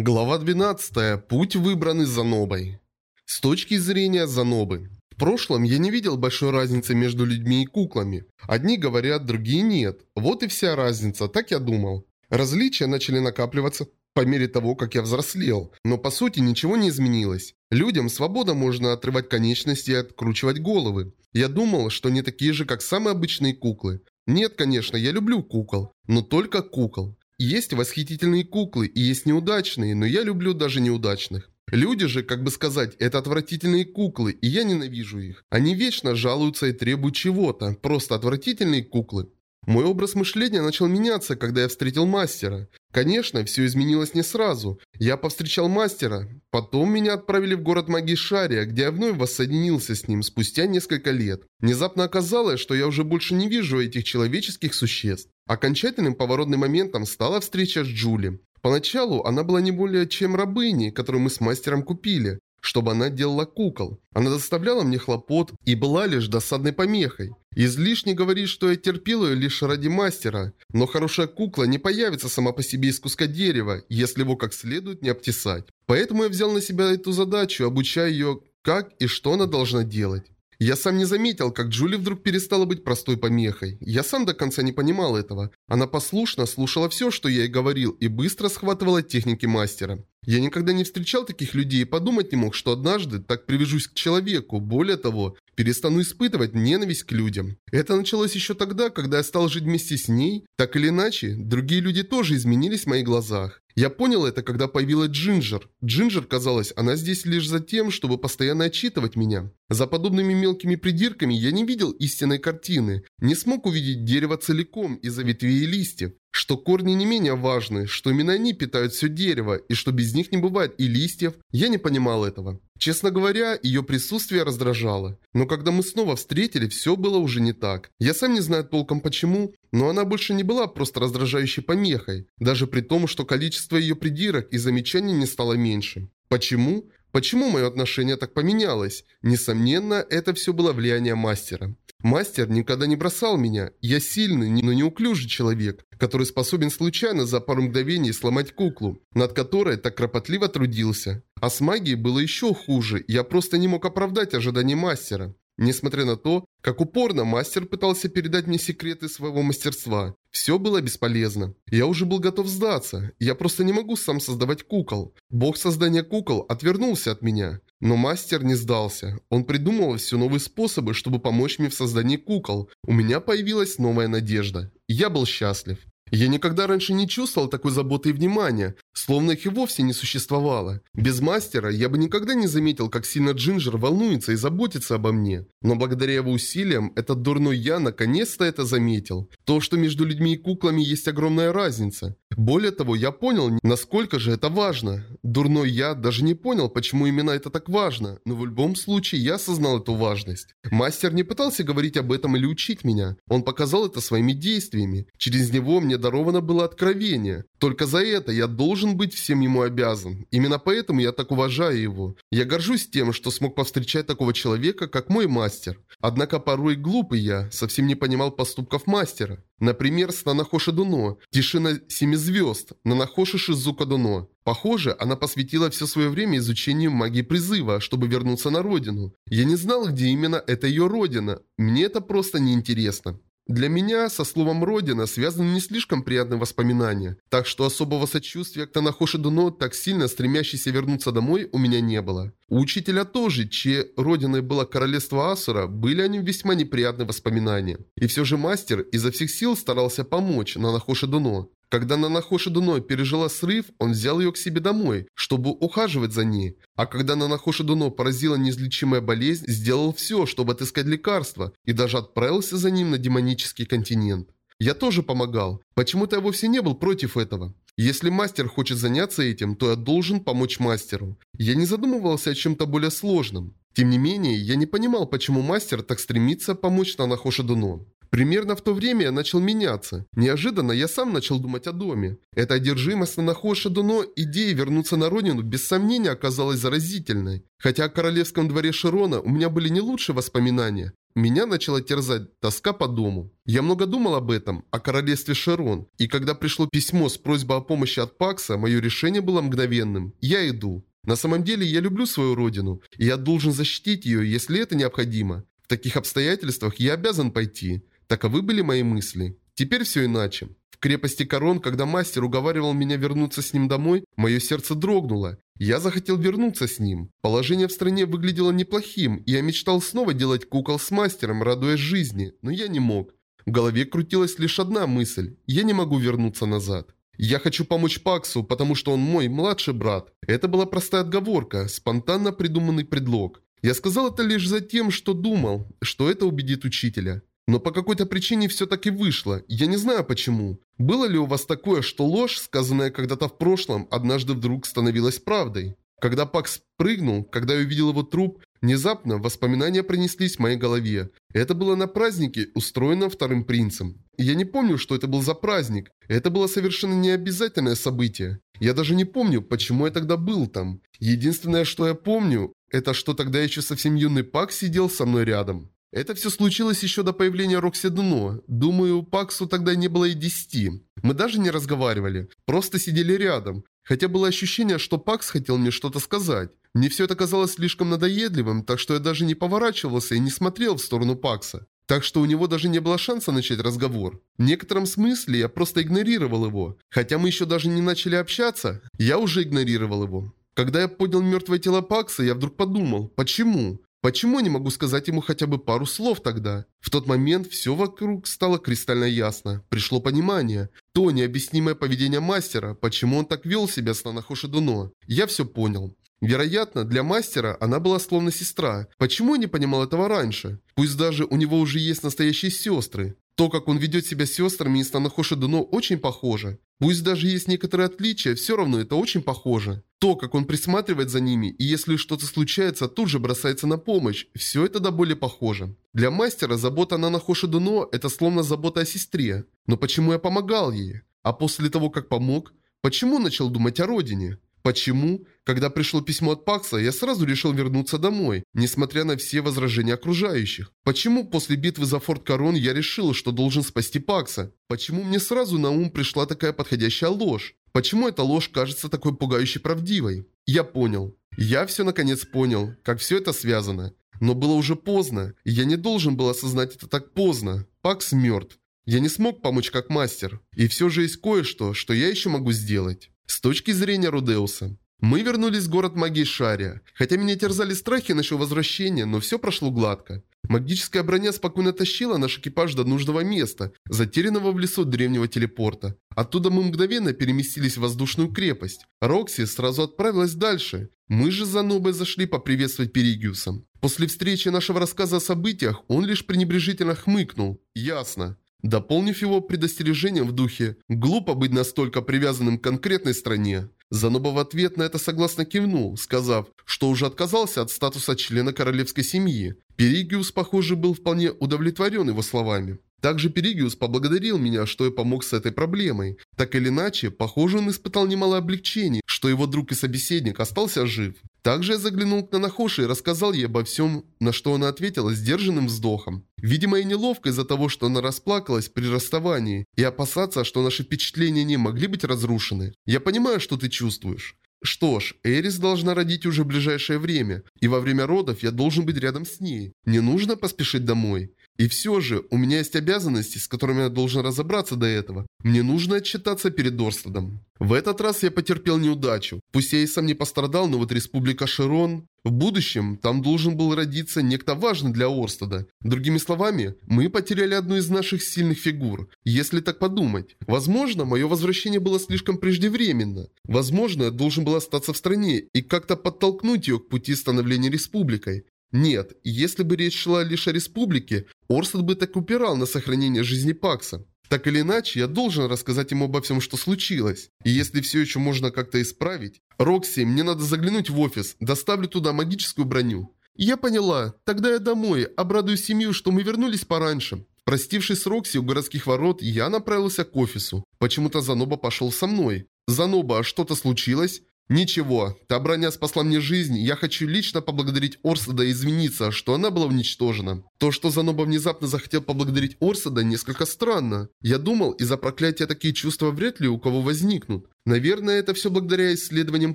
Глава 12. Путь выбранный Занобой. С точки зрения Занобы. В прошлом я не видел большой разницы между людьми и куклами. Одни говорят, другие нет. Вот и вся разница, так я думал. Различия начали накапливаться по мере того, как я взрослел. Но по сути ничего не изменилось. Людям свобода можно отрывать конечности и откручивать головы. Я думал, что они такие же, как самые обычные куклы. Нет, конечно, я люблю кукол. Но только кукол. Есть восхитительные куклы и есть неудачные, но я люблю даже неудачных. Люди же, как бы сказать, это отвратительные куклы, и я ненавижу их. Они вечно жалуются и требуют чего-то. Просто отвратительные куклы. Мой образ мышления начал меняться, когда я встретил мастера. Конечно, все изменилось не сразу. Я повстречал мастера. Потом меня отправили в город магии Шария, где я вновь воссоединился с ним спустя несколько лет. Внезапно оказалось, что я уже больше не вижу этих человеческих существ. Окончательным поворотным моментом стала встреча с Джули. Поначалу она была не более чем рабыней, которую мы с мастером купили, чтобы она делала кукол. Она доставляла мне хлопот и была лишь досадной помехой. Излишне говорить, что я терпел ее лишь ради мастера, но хорошая кукла не появится сама по себе из куска дерева, если его как следует не обтесать. Поэтому я взял на себя эту задачу, обучая ее, как и что она должна делать. Я сам не заметил, как Джули вдруг перестала быть простой помехой. Я сам до конца не понимал этого. Она послушно слушала все, что я ей говорил, и быстро схватывала техники мастера. Я никогда не встречал таких людей и подумать не мог, что однажды так привяжусь к человеку. Более того, перестану испытывать ненависть к людям. Это началось еще тогда, когда я стал жить вместе с ней. Так или иначе, другие люди тоже изменились в моих глазах. Я понял это, когда появилась Джинджер. Джинджер, казалось, она здесь лишь за тем, чтобы постоянно отчитывать меня. За подобными мелкими придирками я не видел истинной картины, не смог увидеть дерево целиком из-за ветвей и листьев. Что корни не менее важны, что именно они питают все дерево, и что без них не бывает и листьев, я не понимал этого. Честно говоря, ее присутствие раздражало. Но когда мы снова встретили, все было уже не так. Я сам не знаю толком почему, но она больше не была просто раздражающей помехой, даже при том, что количество ее придирок и замечаний не стало меньше. Почему? Почему мое отношение так поменялось? Несомненно, это все было влияние мастера. Мастер никогда не бросал меня. Я сильный, но неуклюжий человек, который способен случайно за пару мгновений сломать куклу, над которой так кропотливо трудился. А с магией было еще хуже, я просто не мог оправдать ожидания мастера. Несмотря на то, как упорно мастер пытался передать мне секреты своего мастерства, все было бесполезно. Я уже был готов сдаться, я просто не могу сам создавать кукол. Бог создания кукол отвернулся от меня. Но мастер не сдался. Он придумывал все новые способы, чтобы помочь мне в создании кукол. У меня появилась новая надежда. Я был счастлив. Я никогда раньше не чувствовал такой заботы и внимания, словно их и вовсе не существовало. Без мастера я бы никогда не заметил, как сильно Джинджер волнуется и заботится обо мне. Но благодаря его усилиям, этот дурной я наконец-то это заметил. То, что между людьми и куклами есть огромная разница. Более того, я понял, насколько же это важно. Дурной я даже не понял, почему именно это так важно, но в любом случае я осознал эту важность. Мастер не пытался говорить об этом или учить меня. Он показал это своими действиями. Через него мне даровано было откровение. Только за это я должен быть всем ему обязан. Именно поэтому я так уважаю его. Я горжусь тем, что смог повстречать такого человека, как мой мастер. Однако порой глупый я, совсем не понимал поступков мастера. Например, с Нанахоши Дуно, Тишина Семи Звезд, Нанахоши Шизука Дуно. Похоже, она посвятила все свое время изучению магии призыва, чтобы вернуться на родину. Я не знал, где именно это ее родина. Мне это просто неинтересно. Для меня со словом «родина» связаны не слишком приятные воспоминания, так что особого сочувствия к Танахоши Дуно, так сильно стремящейся вернуться домой, у меня не было. У учителя тоже, чьей родиной было королевство Асура, были они весьма неприятные воспоминания. И все же мастер изо всех сил старался помочь Нанахоши Дуно. Когда Нанахоши Дуно пережила срыв, он взял ее к себе домой, чтобы ухаживать за ней. А когда Нанахоши Дуно поразила неизлечимая болезнь, сделал все, чтобы отыскать лекарство, и даже отправился за ним на демонический континент. Я тоже помогал. Почему-то я вовсе не был против этого. Если мастер хочет заняться этим, то я должен помочь мастеру. Я не задумывался о чем-то более сложном. Тем не менее, я не понимал, почему мастер так стремится помочь Нанахоши Дуно. Примерно в то время я начал меняться. Неожиданно я сам начал думать о доме. Эта одержимость на Нахоши Дуно идея вернуться на родину без сомнения оказалась заразительной. Хотя о королевском дворе Широна у меня были не лучшие воспоминания. меня начала терзать тоска по дому. Я много думал об этом, о королевстве Шерон, и когда пришло письмо с просьбой о помощи от Пакса, мое решение было мгновенным. Я иду. На самом деле я люблю свою родину, и я должен защитить ее, если это необходимо. В таких обстоятельствах я обязан пойти. Таковы были мои мысли. Теперь все иначе. В крепости Корон, когда мастер уговаривал меня вернуться с ним домой, мое сердце дрогнуло. Я захотел вернуться с ним. Положение в стране выглядело неплохим, и я мечтал снова делать кукол с мастером, радуясь жизни, но я не мог. В голове крутилась лишь одна мысль – я не могу вернуться назад. Я хочу помочь Паксу, потому что он мой младший брат. Это была простая отговорка, спонтанно придуманный предлог. Я сказал это лишь за тем, что думал, что это убедит учителя. Но по какой-то причине все таки вышло. Я не знаю почему. Было ли у вас такое, что ложь, сказанная когда-то в прошлом, однажды вдруг становилась правдой? Когда Пакс прыгнул, когда я увидел его труп, внезапно воспоминания принеслись в моей голове. Это было на празднике, устроенном вторым принцем. я не помню, что это был за праздник. Это было совершенно необязательное событие. Я даже не помню, почему я тогда был там. Единственное, что я помню, это что тогда еще совсем юный Пакс сидел со мной рядом. Это все случилось еще до появления Рокси Дуно. Думаю, Паксу тогда не было и десяти. Мы даже не разговаривали, просто сидели рядом. Хотя было ощущение, что Пакс хотел мне что-то сказать. Мне все это казалось слишком надоедливым, так что я даже не поворачивался и не смотрел в сторону Пакса. Так что у него даже не было шанса начать разговор. В некотором смысле я просто игнорировал его. Хотя мы еще даже не начали общаться, я уже игнорировал его. Когда я поднял мертвое тело Пакса, я вдруг подумал, почему? Почему не могу сказать ему хотя бы пару слов тогда? В тот момент все вокруг стало кристально ясно. Пришло понимание. То необъяснимое поведение мастера, почему он так вел себя с Нанахоши Дуно. Я все понял. Вероятно, для мастера она была словно сестра. Почему я не понимал этого раньше? Пусть даже у него уже есть настоящие сестры. То, как он ведет себя с сестрами из Танахоши Дуно, очень похоже. Пусть даже есть некоторые отличия, все равно это очень похоже. То, как он присматривает за ними, и если что-то случается, тут же бросается на помощь, все это до боли похоже. Для мастера забота о Нанахоши Дуно – это словно забота о сестре. Но почему я помогал ей? А после того, как помог, почему начал думать о родине? Почему, когда пришло письмо от Пакса, я сразу решил вернуться домой, несмотря на все возражения окружающих? Почему после битвы за Форт Корон я решил, что должен спасти Пакса? Почему мне сразу на ум пришла такая подходящая ложь? Почему эта ложь кажется такой пугающе правдивой? Я понял. Я все наконец понял, как все это связано. Но было уже поздно, я не должен был осознать это так поздно. Пакс мертв. Я не смог помочь как мастер. И все же есть кое-что, что я еще могу сделать. С точки зрения Рудеуса. Мы вернулись в город магии Шария. Хотя меня терзали страхи насчет возвращения, но все прошло гладко. Магическая броня спокойно тащила наш экипаж до нужного места, затерянного в лесу древнего телепорта. Оттуда мы мгновенно переместились в воздушную крепость. Рокси сразу отправилась дальше. Мы же за Нобой зашли поприветствовать Перигиуса. После встречи нашего рассказа о событиях, он лишь пренебрежительно хмыкнул. Ясно. Дополнив его предостережением в духе «Глупо быть настолько привязанным к конкретной стране». Заноба в ответ на это согласно кивнул, сказав, что уже отказался от статуса члена королевской семьи. Перигиус, похоже, был вполне удовлетворен его словами. Также Перигиус поблагодарил меня, что я помог с этой проблемой. Так или иначе, похоже, он испытал немало облегчений, что его друг и собеседник остался жив. Также я заглянул к Нанахоши и рассказал ей обо всем, на что она ответила сдержанным вздохом. Видимо, и неловко из-за того, что она расплакалась при расставании, и опасаться, что наши впечатления не могли быть разрушены. Я понимаю, что ты чувствуешь. Что ж, Эрис должна родить уже в ближайшее время, и во время родов я должен быть рядом с ней. Не нужно поспешить домой. И все же, у меня есть обязанности, с которыми я должен разобраться до этого. Мне нужно отчитаться перед Дорстедом. В этот раз я потерпел неудачу. Пусть я и сам не пострадал, но вот Республика Широн... В будущем там должен был родиться некто важный для Орстеда. Другими словами, мы потеряли одну из наших сильных фигур. Если так подумать. Возможно, мое возвращение было слишком преждевременно. Возможно, я должен был остаться в стране и как-то подтолкнуть ее к пути становления республикой. Нет, если бы речь шла лишь о республике, Орстед бы так упирал на сохранение жизни Пакса. Так или иначе, я должен рассказать ему обо всем, что случилось. И если все еще можно как-то исправить... Рокси, мне надо заглянуть в офис, доставлю туда магическую броню. Я поняла. Тогда я домой, обрадую семью, что мы вернулись пораньше. Простившись с Рокси у городских ворот, я направился к офису. Почему-то Заноба пошел со мной. Заноба, а что-то случилось? Ничего, та броня спасла мне жизнь, я хочу лично поблагодарить Орсада и извиниться, что она была уничтожена. То, что Заноба внезапно захотел поблагодарить Орсада, несколько странно. Я думал, из-за проклятия такие чувства вряд ли у кого возникнут. Наверное, это все благодаря исследованиям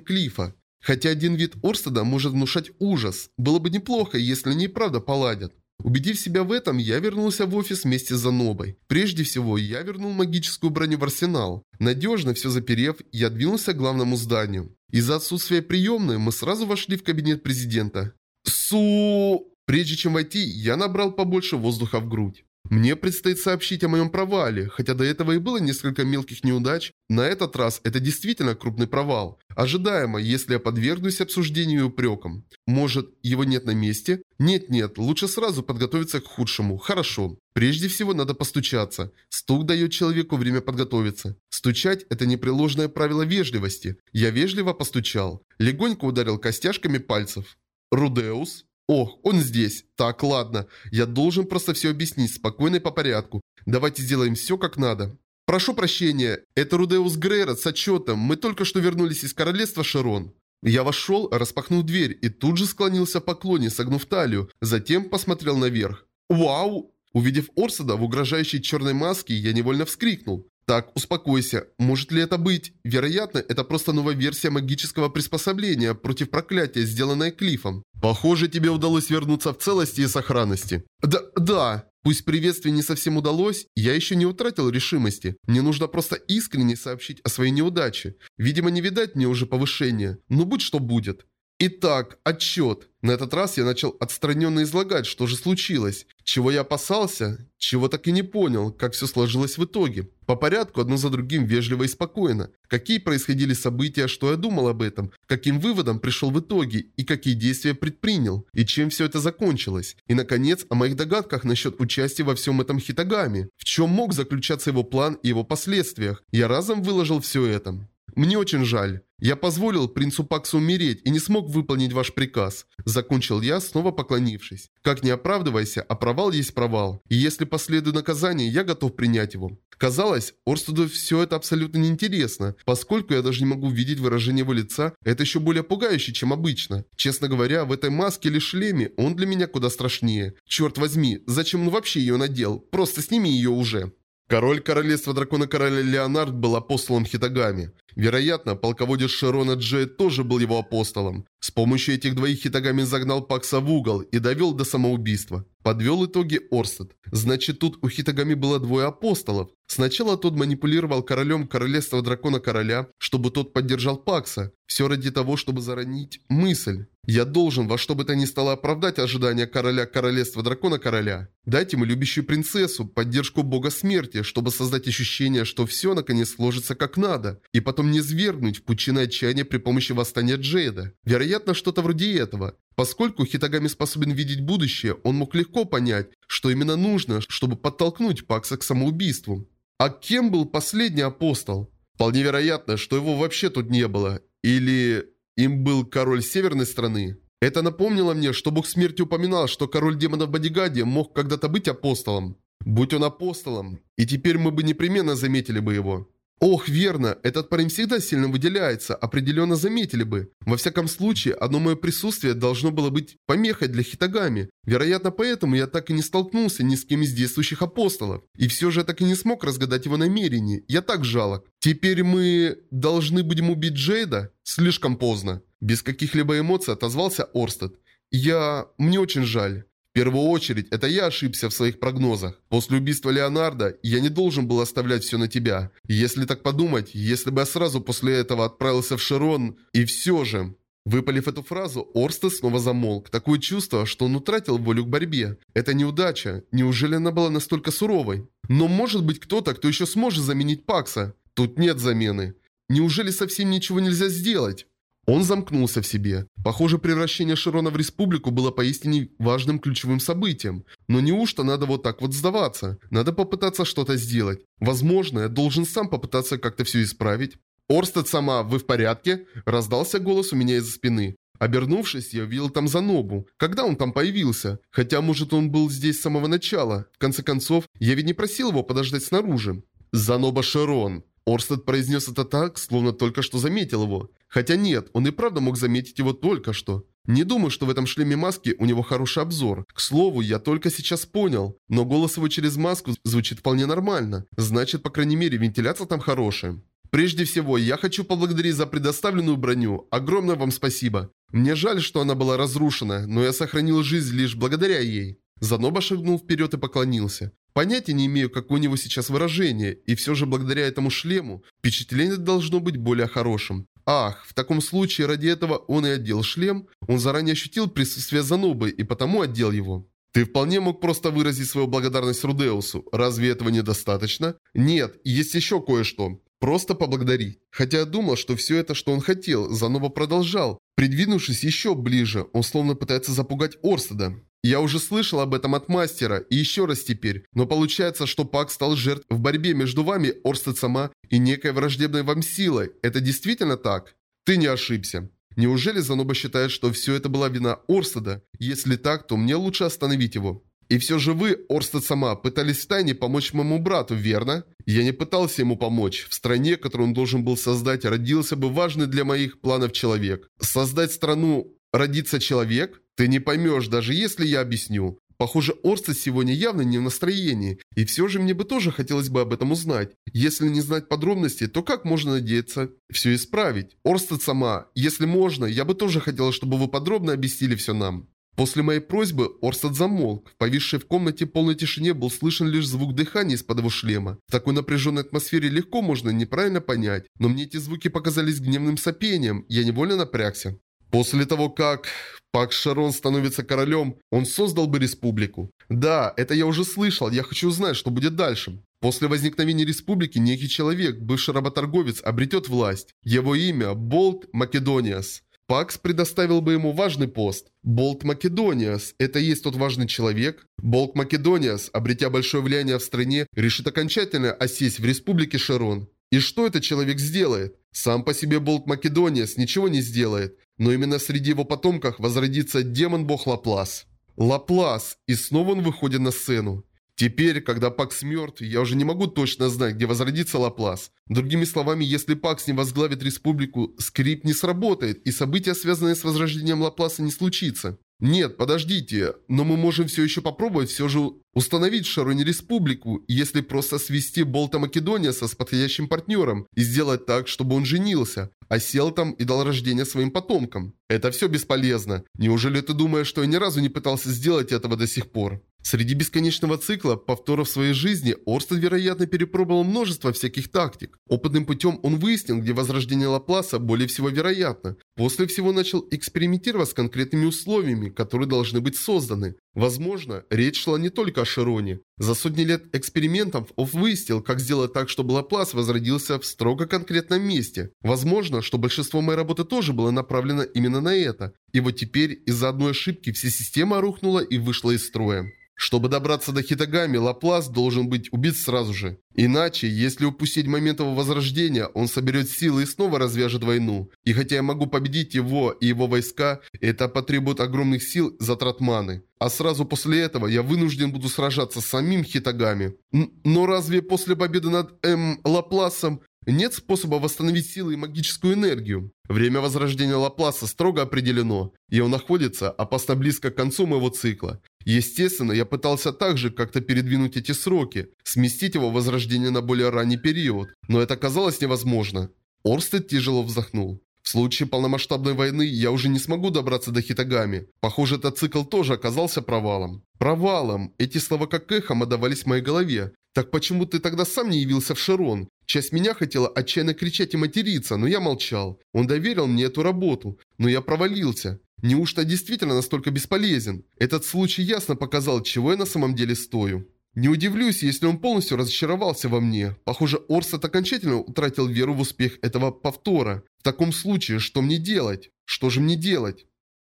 Клифа. Хотя один вид Орстада может внушать ужас. Было бы неплохо, если они и правда поладят. Убедив себя в этом, я вернулся в офис вместе с Занобой. Прежде всего, я вернул магическую броню в арсенал. Надежно все заперев, я двинулся к главному зданию. Из-за отсутствия приемной мы сразу вошли в кабинет президента. Су... Прежде чем войти, я набрал побольше воздуха в грудь. Мне предстоит сообщить о моем провале, хотя до этого и было несколько мелких неудач, на этот раз это действительно крупный провал. Ожидаемо, если я подвергнусь обсуждению и упрекам. Может, его нет на месте? Нет-нет, лучше сразу подготовиться к худшему. Хорошо. Прежде всего надо постучаться. Стук дает человеку время подготовиться. Стучать – это непреложное правило вежливости. Я вежливо постучал. Легонько ударил костяшками пальцев. «Рудеус?» Ох, он здесь. Так, ладно. Я должен просто все объяснить, спокойно и по порядку. Давайте сделаем все как надо. Прошу прощения, это Рудеус Грейрот с отчетом. Мы только что вернулись из королевства Широн. Я вошел, распахнул дверь и тут же склонился в поклоне, согнув талию. Затем посмотрел наверх. Вау! Увидев Орсада в угрожающей черной маске, я невольно вскрикнул. Так, успокойся. Может ли это быть? Вероятно, это просто новая версия магического приспособления против проклятия, сделанная Клифом. Похоже, тебе удалось вернуться в целости и сохранности. Да, да. Пусть приветствие не совсем удалось, я еще не утратил решимости. Мне нужно просто искренне сообщить о своей неудаче. Видимо, не видать мне уже повышения. Ну, будь что будет. Итак, отчет. На этот раз я начал отстраненно излагать, что же случилось. Чего я опасался, чего так и не понял, как все сложилось в итоге. По порядку, одно за другим, вежливо и спокойно. Какие происходили события, что я думал об этом, каким выводом пришел в итоге и какие действия предпринял, и чем все это закончилось. И, наконец, о моих догадках насчет участия во всем этом Хитагами. В чем мог заключаться его план и его последствиях. Я разом выложил все это. Мне очень жаль. Я позволил принцу Паксу умереть и не смог выполнить ваш приказ. Закончил я, снова поклонившись. Как не оправдывайся, а провал есть провал. И если последует наказание, я готов принять его. Казалось, Орстеду все это абсолютно неинтересно. Поскольку я даже не могу видеть выражение его лица, это еще более пугающе, чем обычно. Честно говоря, в этой маске или шлеме он для меня куда страшнее. Черт возьми, зачем он вообще ее надел? Просто сними ее уже. Король королевства дракона короля Леонард был апостолом Хитагами. Вероятно, полководец Широна Джей тоже был его апостолом. С помощью этих двоих Хитагами загнал Пакса в угол и довел до самоубийства. Подвел итоги Орстед. Значит, тут у Хитагами было двое апостолов. Сначала тот манипулировал королем королевства дракона короля, чтобы тот поддержал Пакса. Все ради того, чтобы заронить мысль. Я должен во что бы то ни стало оправдать ожидания короля королевства дракона короля. Дать ему любящую принцессу, поддержку бога смерти, чтобы создать ощущение, что все наконец сложится как надо. И потом не свергнуть в пучины отчаяния при помощи восстания Джейда. Вероятно, что-то вроде этого. Поскольку Хитагами способен видеть будущее, он мог легко понять, что именно нужно, чтобы подтолкнуть Пакса к самоубийству. А кем был последний апостол? Вполне вероятно, что его вообще тут не было. Или им был король северной страны. Это напомнило мне, что бог смерти упоминал, что король демонов Бодигаде мог когда-то быть апостолом. Будь он апостолом, и теперь мы бы непременно заметили бы его. Ох, верно, этот парень всегда сильно выделяется, определенно заметили бы. Во всяком случае, одно мое присутствие должно было быть помехой для Хитагами. Вероятно, поэтому я так и не столкнулся ни с кем из действующих апостолов. И все же я так и не смог разгадать его намерения. Я так жалок. Теперь мы должны будем убить Джейда? Слишком поздно. Без каких-либо эмоций отозвался Орстед. Я... мне очень жаль. В первую очередь, это я ошибся в своих прогнозах. После убийства Леонардо я не должен был оставлять все на тебя. Если так подумать, если бы я сразу после этого отправился в Широн, и все же... Выпалив эту фразу, Орстед снова замолк. Такое чувство, что он утратил волю к борьбе. Это неудача. Неужели она была настолько суровой? Но может быть кто-то, кто еще сможет заменить Пакса? Тут нет замены. Неужели совсем ничего нельзя сделать? Он замкнулся в себе. Похоже, превращение Широна в республику было поистине важным ключевым событием. Но неужто надо вот так вот сдаваться? Надо попытаться что-то сделать. Возможно, я должен сам попытаться как-то все исправить. «Орстед сама, вы в порядке?» Раздался голос у меня из-за спины. Обернувшись, я увидел там Занобу. Когда он там появился? Хотя, может, он был здесь с самого начала. В конце концов, я ведь не просил его подождать снаружи. Заноба Широн. Орстед произнес это так, словно только что заметил его. Хотя нет, он и правда мог заметить его только что. Не думаю, что в этом шлеме маски у него хороший обзор. К слову, я только сейчас понял. Но голос его через маску звучит вполне нормально. Значит, по крайней мере, вентиляция там хорошая. Прежде всего, я хочу поблагодарить за предоставленную броню. Огромное вам спасибо. Мне жаль, что она была разрушена, но я сохранил жизнь лишь благодаря ей. Заноба шагнул вперед и поклонился. Понятия не имею, какое у него сейчас выражение, и все же благодаря этому шлему впечатление должно быть более хорошим. Ах, в таком случае ради этого он и одел шлем, он заранее ощутил присутствие Занобы и потому одел его. Ты вполне мог просто выразить свою благодарность Рудеусу. Разве этого недостаточно? Нет, есть еще кое-что. Просто поблагодари. Хотя я думал, что все это, что он хотел, Занова продолжал. Придвинувшись еще ближе, он словно пытается запугать Орстеда. Я уже слышал об этом от мастера, и еще раз теперь. Но получается, что Пак стал жертв в борьбе между вами, Орстед сама, и некой враждебной вам силой. Это действительно так? Ты не ошибся. Неужели Заноба считает, что все это была вина Орстеда? Если так, то мне лучше остановить его. И все же вы, Орстед сама, пытались втайне помочь моему брату, верно? Я не пытался ему помочь. В стране, которую он должен был создать, родился бы важный для моих планов человек. Создать страну родится человек? Ты не поймешь, даже если я объясню. Похоже, Орстед сегодня явно не в настроении, и все же мне бы тоже хотелось бы об этом узнать. Если не знать подробностей, то как можно надеяться все исправить? Орстед сама, если можно, я бы тоже хотела, чтобы вы подробно объяснили все нам. После моей просьбы Орстед замолк. В повисшей в комнате полной тишине был слышен лишь звук дыхания из-под его шлема. В такой напряженной атмосфере легко можно неправильно понять, но мне эти звуки показались гневным сопением, я невольно напрягся. После того, как Пак Шарон становится королем, он создал бы республику. Да, это я уже слышал, я хочу узнать, что будет дальше. После возникновения республики некий человек, бывший работорговец, обретет власть. Его имя – Болт Македониас. Пакс предоставил бы ему важный пост. Болт Македониас – это и есть тот важный человек. Болт Македониас, обретя большое влияние в стране, решит окончательно осесть в республике Шарон. И что этот человек сделает? Сам по себе Болт Македониас ничего не сделает. Но именно среди его потомков возродится демон-бог Лаплас. Лаплас, и снова он выходит на сцену. Теперь, когда Пакс мертв, я уже не могу точно знать, где возродится Лаплас. Другими словами, если Пакс не возглавит республику, скрипт не сработает, и события, связанные с возрождением Лапласа, не случится. Нет, подождите, но мы можем все еще попробовать все же установить Шароне республику, если просто свести Болта Македониаса с подходящим партнером и сделать так, чтобы он женился, осел там и дал рождение своим потомкам. Это все бесполезно. Неужели ты думаешь, что я ни разу не пытался сделать этого до сих пор? Среди бесконечного цикла повторов своей жизни Орстед, вероятно, перепробовал множество всяких тактик. Опытным путем он выяснил, где возрождение Лапласа более всего вероятно. После всего начал экспериментировать с конкретными условиями, которые должны быть созданы. Возможно, речь шла не только о Широне. За сотни лет экспериментов он выяснил, как сделать так, чтобы Лаплас возродился в строго конкретном месте. Возможно, что большинство моей работы тоже было направлено именно на это. И вот теперь из-за одной ошибки вся система рухнула и вышла из строя. Чтобы добраться до Хитагами, Лаплас должен быть убит сразу же. Иначе, если упустить момент его возрождения, он соберет силы и снова развяжет войну. И хотя я могу победить его и его войска, это потребует огромных сил затрат маны. А сразу после этого я вынужден буду сражаться с самим Хитагами. Но разве после победы над М. Лапласом нет способа восстановить силы и магическую энергию. Время возрождения Лапласа строго определено, и он находится опасно близко к концу моего цикла. Естественно, я пытался также как-то передвинуть эти сроки, сместить его возрождение на более ранний период, но это казалось невозможно. Орстед тяжело вздохнул. В случае полномасштабной войны я уже не смогу добраться до Хитагами. Похоже, этот цикл тоже оказался провалом. Провалом. Эти слова как эхом отдавались в моей голове. Так почему ты тогда сам не явился в Широн? Часть меня хотела отчаянно кричать и материться, но я молчал. Он доверил мне эту работу, но я провалился. Неужто действительно настолько бесполезен? Этот случай ясно показал, чего я на самом деле стою. Не удивлюсь, если он полностью разочаровался во мне. Похоже, Орсет окончательно утратил веру в успех этого повтора. В таком случае, что мне делать? Что же мне делать?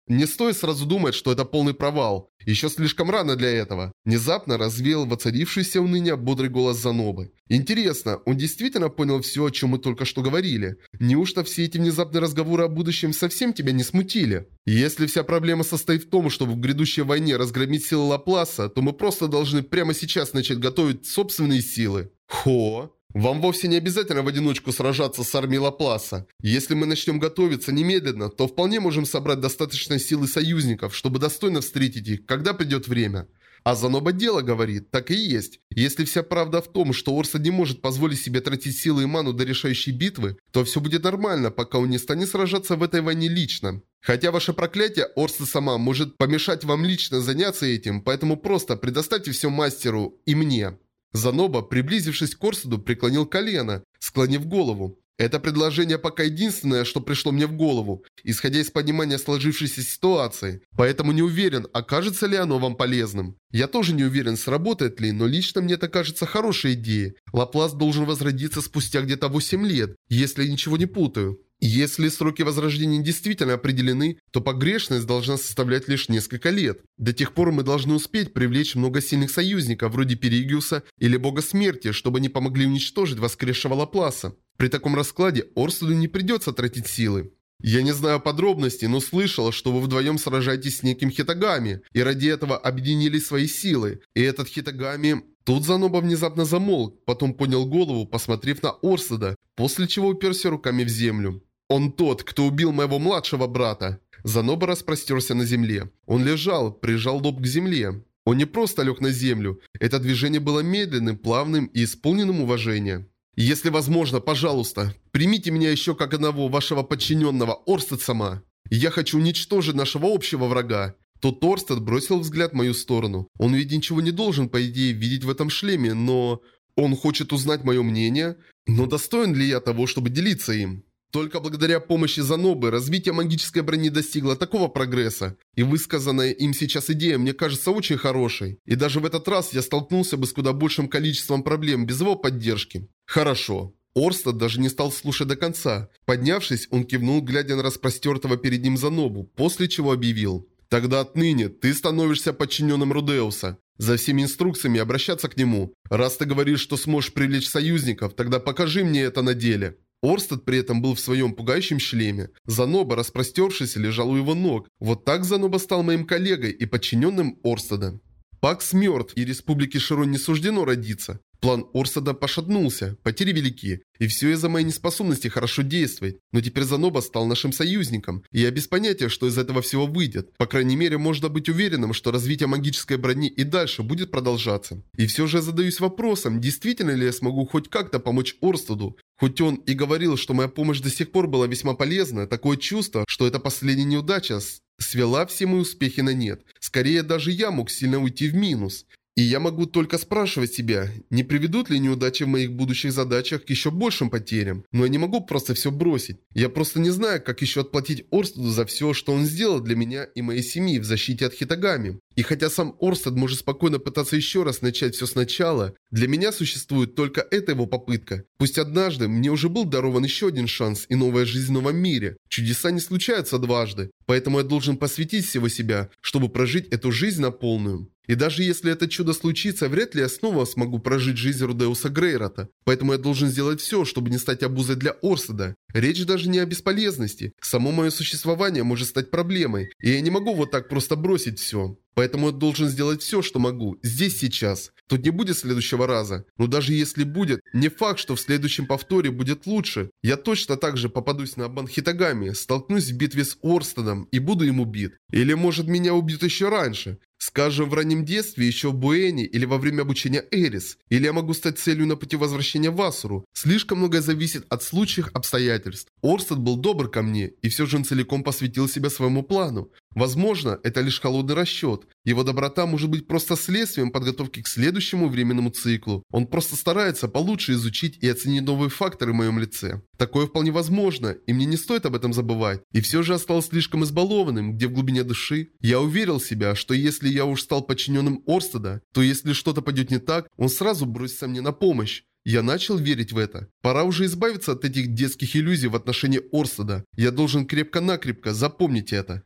Не стоит сразу думать, что это полный провал. Еще слишком рано для этого. Внезапно развеял воцарившийся уныние бодрый голос Занобы. Интересно, он действительно понял все, о чем мы только что говорили? Неужто все эти внезапные разговоры о будущем совсем тебя не смутили? Если вся проблема состоит в том, чтобы в грядущей войне разгромить силы Лапласа, то мы просто должны прямо сейчас начать готовить собственные силы. Хо! Вам вовсе не обязательно в одиночку сражаться с армией Лапласа. Если мы начнем готовиться немедленно, то вполне можем собрать достаточно силы союзников, чтобы достойно встретить их, когда придет время. А Заноба дело говорит, так и есть. Если вся правда в том, что Орса не может позволить себе тратить силы и ману до решающей битвы, то все будет нормально, пока он не станет сражаться в этой войне лично. Хотя ваше проклятие, Орса сама, может помешать вам лично заняться этим, поэтому просто предоставьте все мастеру и мне. Заноба, приблизившись к Орсаду, преклонил колено, склонив голову. Это предложение пока единственное, что пришло мне в голову, исходя из понимания сложившейся ситуации. Поэтому не уверен, окажется ли оно вам полезным. Я тоже не уверен, сработает ли, но лично мне это кажется хорошей идеей. Лаплас должен возродиться спустя где-то 8 лет, если я ничего не путаю. Если сроки возрождения действительно определены, то погрешность должна составлять лишь несколько лет. До тех пор мы должны успеть привлечь много сильных союзников, вроде Перигиуса или Бога Смерти, чтобы они помогли уничтожить воскресшего Лапласа. При таком раскладе Орсуду не придется тратить силы. Я не знаю подробностей, но слышал, что вы вдвоем сражаетесь с неким Хитагами, и ради этого объединили свои силы. И этот Хитагами... Тут Заноба внезапно замолк, потом поднял голову, посмотрев на Орсада, после чего уперся руками в землю. «Он тот, кто убил моего младшего брата!» Заноба распростерся на земле. Он лежал, прижал лоб к земле. Он не просто лег на землю. Это движение было медленным, плавным и исполненным уважения. Если возможно, пожалуйста, примите меня еще как одного вашего подчиненного, Орстед сама. Я хочу уничтожить нашего общего врага. Тут Орстед бросил взгляд в мою сторону. Он ведь ничего не должен, по идее, видеть в этом шлеме, но... Он хочет узнать мое мнение, но достоин ли я того, чтобы делиться им? Только благодаря помощи Занобы развитие магической брони достигло такого прогресса. И высказанная им сейчас идея мне кажется очень хорошей. И даже в этот раз я столкнулся бы с куда большим количеством проблем без его поддержки. Хорошо. Орстад даже не стал слушать до конца. Поднявшись, он кивнул, глядя на распростертого перед ним Занобу, после чего объявил. «Тогда отныне ты становишься подчиненным Рудеуса. За всеми инструкциями обращаться к нему. Раз ты говоришь, что сможешь привлечь союзников, тогда покажи мне это на деле». Орстед при этом был в своем пугающем шлеме. Заноба, распростершись, лежал у его ног. Вот так Заноба стал моим коллегой и подчиненным Орстеда. Пакс мертв, и Республике Широн не суждено родиться. План Орсада пошатнулся, потери велики, и все из-за моей неспособности хорошо действовать. Но теперь Заноба стал нашим союзником, и я без понятия, что из этого всего выйдет. По крайней мере, можно быть уверенным, что развитие магической брони и дальше будет продолжаться. И все же задаюсь вопросом, действительно ли я смогу хоть как-то помочь Орстаду. Хоть он и говорил, что моя помощь до сих пор была весьма полезна, такое чувство, что это последняя неудача свела все мои успехи на нет. Скорее, даже я мог сильно уйти в минус. И я могу только спрашивать себя, не приведут ли неудачи в моих будущих задачах к еще большим потерям. Но я не могу просто все бросить. Я просто не знаю, как еще отплатить Орстеду за все, что он сделал для меня и моей семьи в защите от Хитагами. И хотя сам Орстед может спокойно пытаться еще раз начать все сначала, для меня существует только эта его попытка. Пусть однажды мне уже был дарован еще один шанс и новая жизнь в новом мире. Чудеса не случаются дважды, поэтому я должен посвятить всего себя, чтобы прожить эту жизнь на полную. И даже если это чудо случится, вряд ли я снова смогу прожить жизнь Рудеуса Грейрота. Поэтому я должен сделать все, чтобы не стать обузой для Орседа. Речь даже не о бесполезности. Само мое существование может стать проблемой, и я не могу вот так просто бросить все. Поэтому я должен сделать все, что могу, здесь сейчас. Тут не будет следующего раза. Но даже если будет, не факт, что в следующем повторе будет лучше. Я точно так же попадусь на обман Хитагами, столкнусь в битве с Орстедом и буду ему убит. Или может меня убьют еще раньше. Скажем, в раннем детстве, еще в Буэне или во время обучения Эрис. Или я могу стать целью на пути возвращения в Асуру. Слишком многое зависит от случаев обстоятельств. Орстед был добр ко мне, и все же он целиком посвятил себя своему плану. Возможно, это лишь холодный расчет. Его доброта может быть просто следствием подготовки к следующему временному циклу. Он просто старается получше изучить и оценить новые факторы в моем лице. Такое вполне возможно, и мне не стоит об этом забывать. И все же остался слишком избалованным, где в глубине души я уверил себя, что если я уж стал подчиненным Орстеда, то если что-то пойдет не так, он сразу бросится мне на помощь. Я начал верить в это. Пора уже избавиться от этих детских иллюзий в отношении Орстеда. Я должен крепко-накрепко запомнить это.